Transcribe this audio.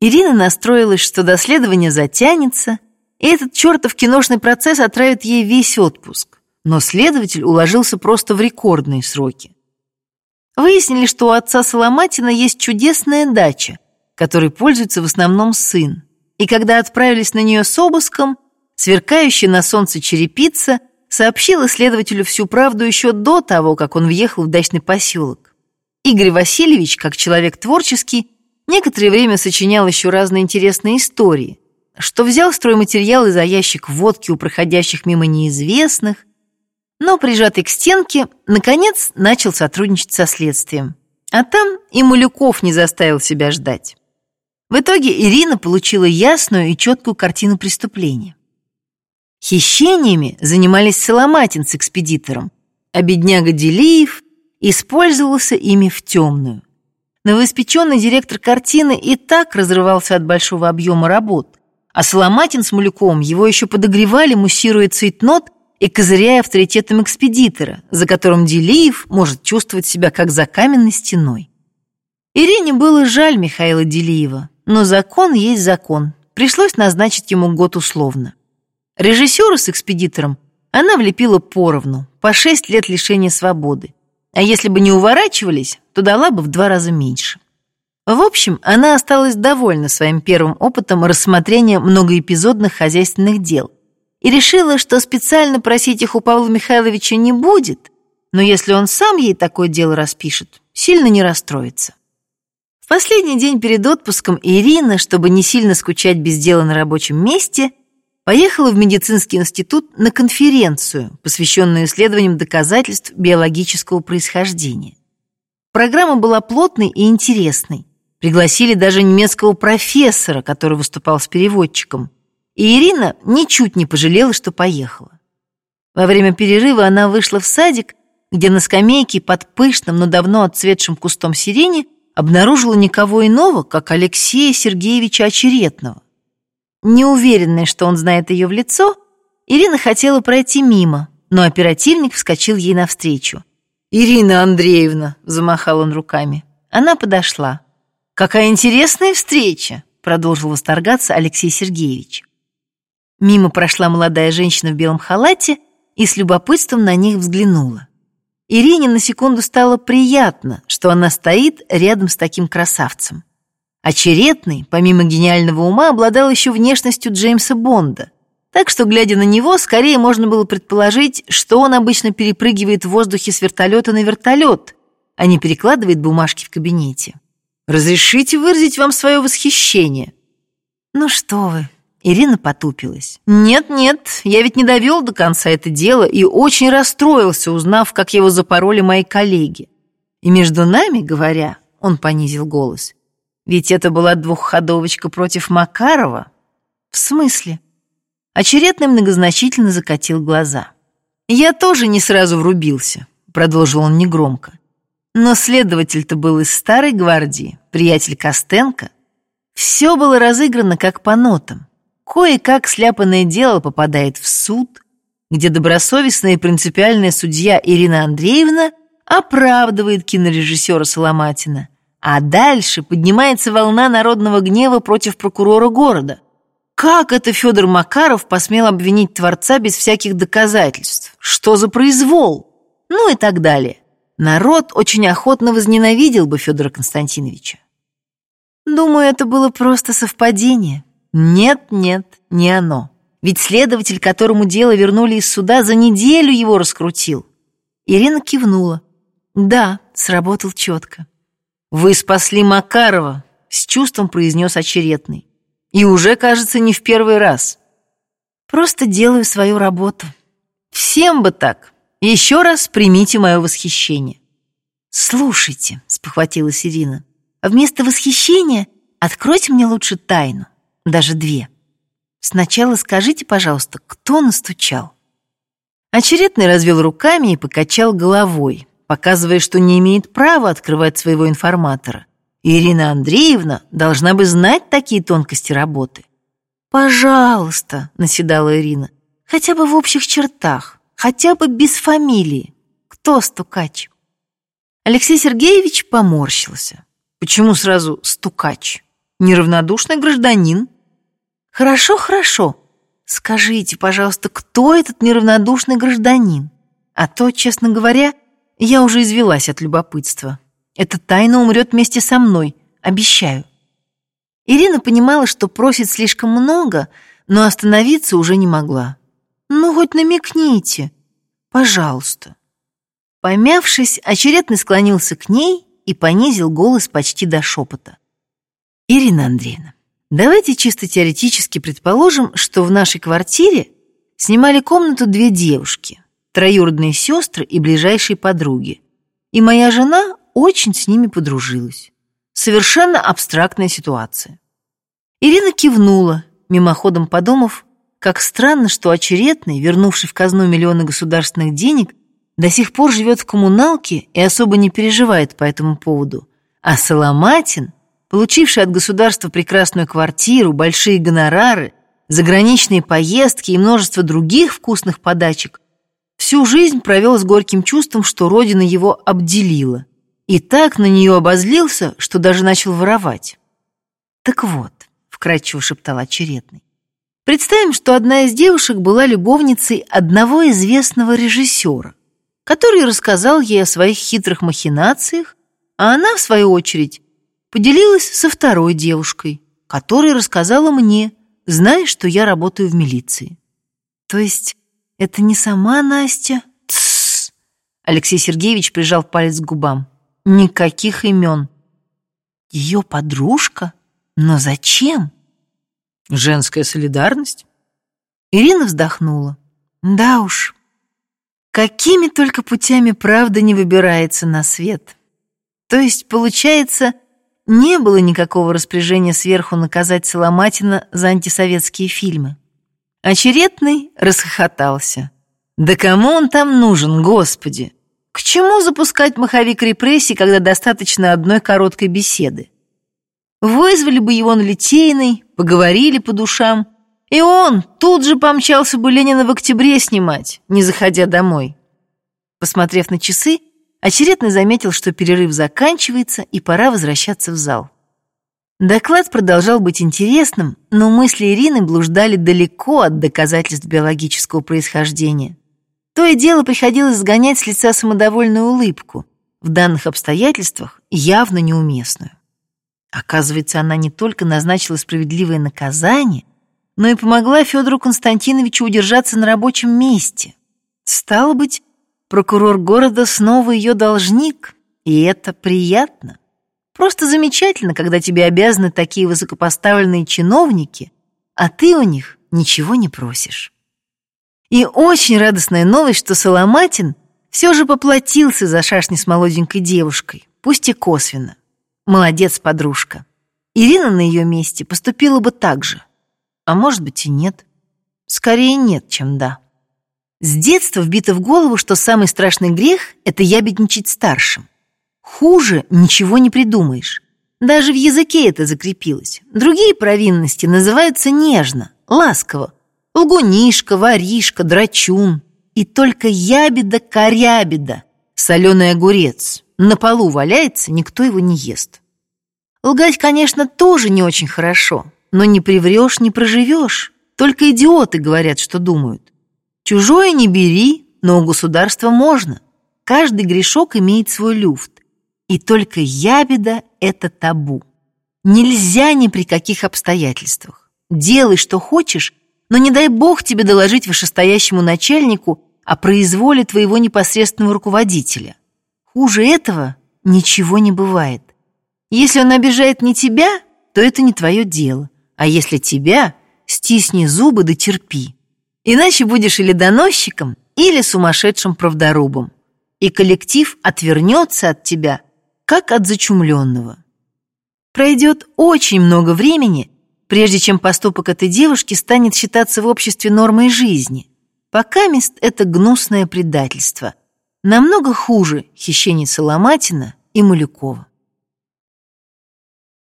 Ирина настроилась, что доследование затянется, и этот чертов киношный процесс отравит ей весь отпуск. Но следователь уложился просто в рекордные сроки. Выяснили, что у отца Соломатина есть чудесная дача, которой пользуется в основном сын. И когда отправились на нее с обыском, сверкающая на солнце черепица сообщила следователю всю правду еще до того, как он въехал в дачный поселок. Игорь Васильевич, как человек творческий, некоторое время сочинял еще разные интересные истории, что взял стройматериалы за ящик водки у проходящих мимо неизвестных, но, прижатый к стенке, наконец начал сотрудничать со следствием. А там и Малюков не заставил себя ждать. В итоге Ирина получила ясную и четкую картину преступления. Хищениями занимались Соломатин с экспедитором, а бедняга Делиев использовался ими в темную. Новоиспеченный директор картины и так разрывался от большого объема работ, а Соломатин с Малюковым его еще подогревали, муссируя цейтнот и козыряя авторитетом экспедитора, за которым Делиев может чувствовать себя как за каменной стеной. Ирине было жаль Михаила Делиева, но закон есть закон. Пришлось назначить ему год условно. Режиссеру с экспедитором она влепила поровну, по шесть лет лишения свободы. А если бы не уворачивались, то дала бы в два раза меньше. В общем, она осталась довольна своим первым опытом рассмотрения многоэпизодных хозяйственных дел и решила, что специально просить их у Павла Михайловича не будет, но если он сам ей такое дело распишет, сильно не расстроится. В последний день перед отпуском Ирина, чтобы не сильно скучать без дела на рабочем месте, поехала в медицинский институт на конференцию, посвященную исследованиям доказательств биологического происхождения. Программа была плотной и интересной. Пригласили даже немецкого профессора, который выступал с переводчиком. И Ирина ничуть не пожалела, что поехала. Во время перерыва она вышла в садик, где на скамейке под пышным, но давно отцветшим кустом сирени обнаружила никого иного, как Алексея Сергеевича Очеретного. Неуверенная, что он знает ее в лицо, Ирина хотела пройти мимо, но оперативник вскочил ей навстречу. «Ирина Андреевна!» — замахал он руками. Она подошла. «Какая интересная встреча!» — продолжил восторгаться Алексей Сергеевич. Мимо прошла молодая женщина в белом халате и с любопытством на них взглянула. Ирине на секунду стало приятно, что она стоит рядом с таким красавцем. Очеретный, помимо гениального ума, обладал еще внешностью Джеймса Бонда. Так что, глядя на него, скорее можно было предположить, что он обычно перепрыгивает в воздухе с вертолета на вертолет, а не перекладывает бумажки в кабинете. «Разрешите выразить вам свое восхищение?» «Ну что вы», Ирина потупилась. «Нет-нет, я ведь не довел до конца это дело и очень расстроился, узнав, как его запороли мои коллеги. И между нами, говоря, он понизил голос, ведь это была двухходовочка против Макарова. В смысле? Очередный многозначительно закатил глаза. Я тоже не сразу врубился, продолжил он негромко. Но следователь-то был из старой гвардии, приятель Костенко. Все было разыграно как по нотам. Кое-как сляпанное дело попадает в суд, где добросовестная и принципиальная судья Ирина Андреевна оправдывает кинорежиссера Соломатина – а дальше поднимается волна народного гнева против прокурора города. Как это Федор Макаров посмел обвинить Творца без всяких доказательств? Что за произвол? Ну и так далее. Народ очень охотно возненавидел бы Федора Константиновича. Думаю, это было просто совпадение. Нет, нет, не оно. Ведь следователь, которому дело вернули из суда, за неделю его раскрутил. Ирина кивнула. Да, сработал четко. «Вы спасли Макарова», — с чувством произнес очередный. «И уже, кажется, не в первый раз». «Просто делаю свою работу». «Всем бы так. Еще раз примите мое восхищение». «Слушайте», — спохватилась Ирина, «а вместо восхищения откройте мне лучше тайну, даже две. Сначала скажите, пожалуйста, кто настучал?» Очередный развел руками и покачал головой, показывая, что не имеет права открывать своего информатора. Ирина Андреевна должна бы знать такие тонкости работы. «Пожалуйста», — наседала Ирина, — «хотя бы в общих чертах, хотя бы без фамилии. Кто стукач?» Алексей Сергеевич поморщился. «Почему сразу стукач? неравнодушный гражданин. Хорошо, хорошо. Скажите, пожалуйста, кто этот неравнодушный гражданин? А то, честно говоря, я уже извелась от любопытства. Эта тайна умрет вместе со мной, обещаю. Ирина понимала, что просит слишком много, но остановиться уже не могла. Ну, хоть намекните. Пожалуйста. Помявшись, очередный склонился к ней и понизил голос почти до шепота. «Ирина Андреевна, давайте чисто теоретически предположим, что в нашей квартире снимали комнату две девушки, троюродные сестры и ближайшие подруги. И моя жена очень с ними подружилась. Совершенно абстрактная ситуация. Ирина кивнула, мимоходом подумав, как странно, что очередный, вернувший в казну миллионы государственных денег, до сих пор живет в коммуналке и особо не переживает по этому поводу. А Соломатин, получивший от государства прекрасную квартиру, большие гонорары, заграничные поездки и множество других вкусных подачек, всю жизнь провел с горьким чувством, что родина его обделила. И так на нее обозлился, что даже начал воровать. «Так вот», — вкратчиво шептал очередный, Представим, что одна из девушек была любовницей одного известного режиссера который рассказал ей о своих хитрых махинациях, а она, в свою очередь, поделилась со второй девушкой, которая рассказала мне, зная, что я работаю в милиции. То есть это не сама Настя? Тссс! Алексей Сергеевич прижал палец к губам. Никаких имен. Ее подружка? Но зачем? Женская солидарность? Ирина вздохнула. Да уж, Какими только путями правда не выбирается на свет. То есть, получается, не было никакого распоряжения сверху наказать Соломатина за антисоветские фильмы. Очередный расхохотался. Да кому он там нужен, господи? К чему запускать маховик репрессий, когда достаточно одной короткой беседы? Вызвали бы его на Литейный, поговорили по душам, и он тут же помчался бы Ленина в октябре снимать, не заходя домой. Посмотрев на часы, очередно заметил, что перерыв заканчивается и пора возвращаться в зал. Доклад продолжал быть интересным, но мысли Ирины блуждали далеко от доказательств биологического происхождения. То и дело приходилось сгонять с лица самодовольную улыбку, в данных обстоятельствах явно неуместную. Оказывается, она не только назначила справедливое наказание, но и помогла Федору Константиновичу удержаться на рабочем месте. Стало быть, прокурор города снова ее должник, и это приятно. Просто замечательно, когда тебе обязаны такие высокопоставленные чиновники, а ты у них ничего не просишь. И очень радостная новость, что Соломатин все же поплатился за шашни с молоденькой девушкой, пусть и косвенно. Молодец, подружка. Ирина на ее месте поступила бы так же. А может быть и нет. Скорее нет, чем да. С детства вбито в голову, что самый страшный грех — это ябедничать старшим. Хуже ничего не придумаешь. Даже в языке это закрепилось. Другие провинности называются нежно, ласково. Лгунишка, воришка, драчун. И только ябеда-корябеда, соленый огурец, на полу валяется, никто его не ест. Лгать, конечно, тоже не очень хорошо, но не приврешь, не проживешь. Только идиоты говорят, что думают. Чужое не бери, но у государства можно. Каждый грешок имеет свой люфт. И только ябеда — это табу. Нельзя ни при каких обстоятельствах. Делай, что хочешь, но не дай бог тебе доложить вышестоящему начальнику о произволе твоего непосредственного руководителя. Хуже этого ничего не бывает. Если он обижает не тебя, то это не твое дело. А если тебя, стисни зубы да терпи. Иначе будешь или доносчиком, или сумасшедшим правдорубом. И коллектив отвернется от тебя, как от зачумленного. Пройдет очень много времени, прежде чем поступок этой девушки станет считаться в обществе нормой жизни. Пока мест это гнусное предательство. Намного хуже хищений Соломатина и Малюкова.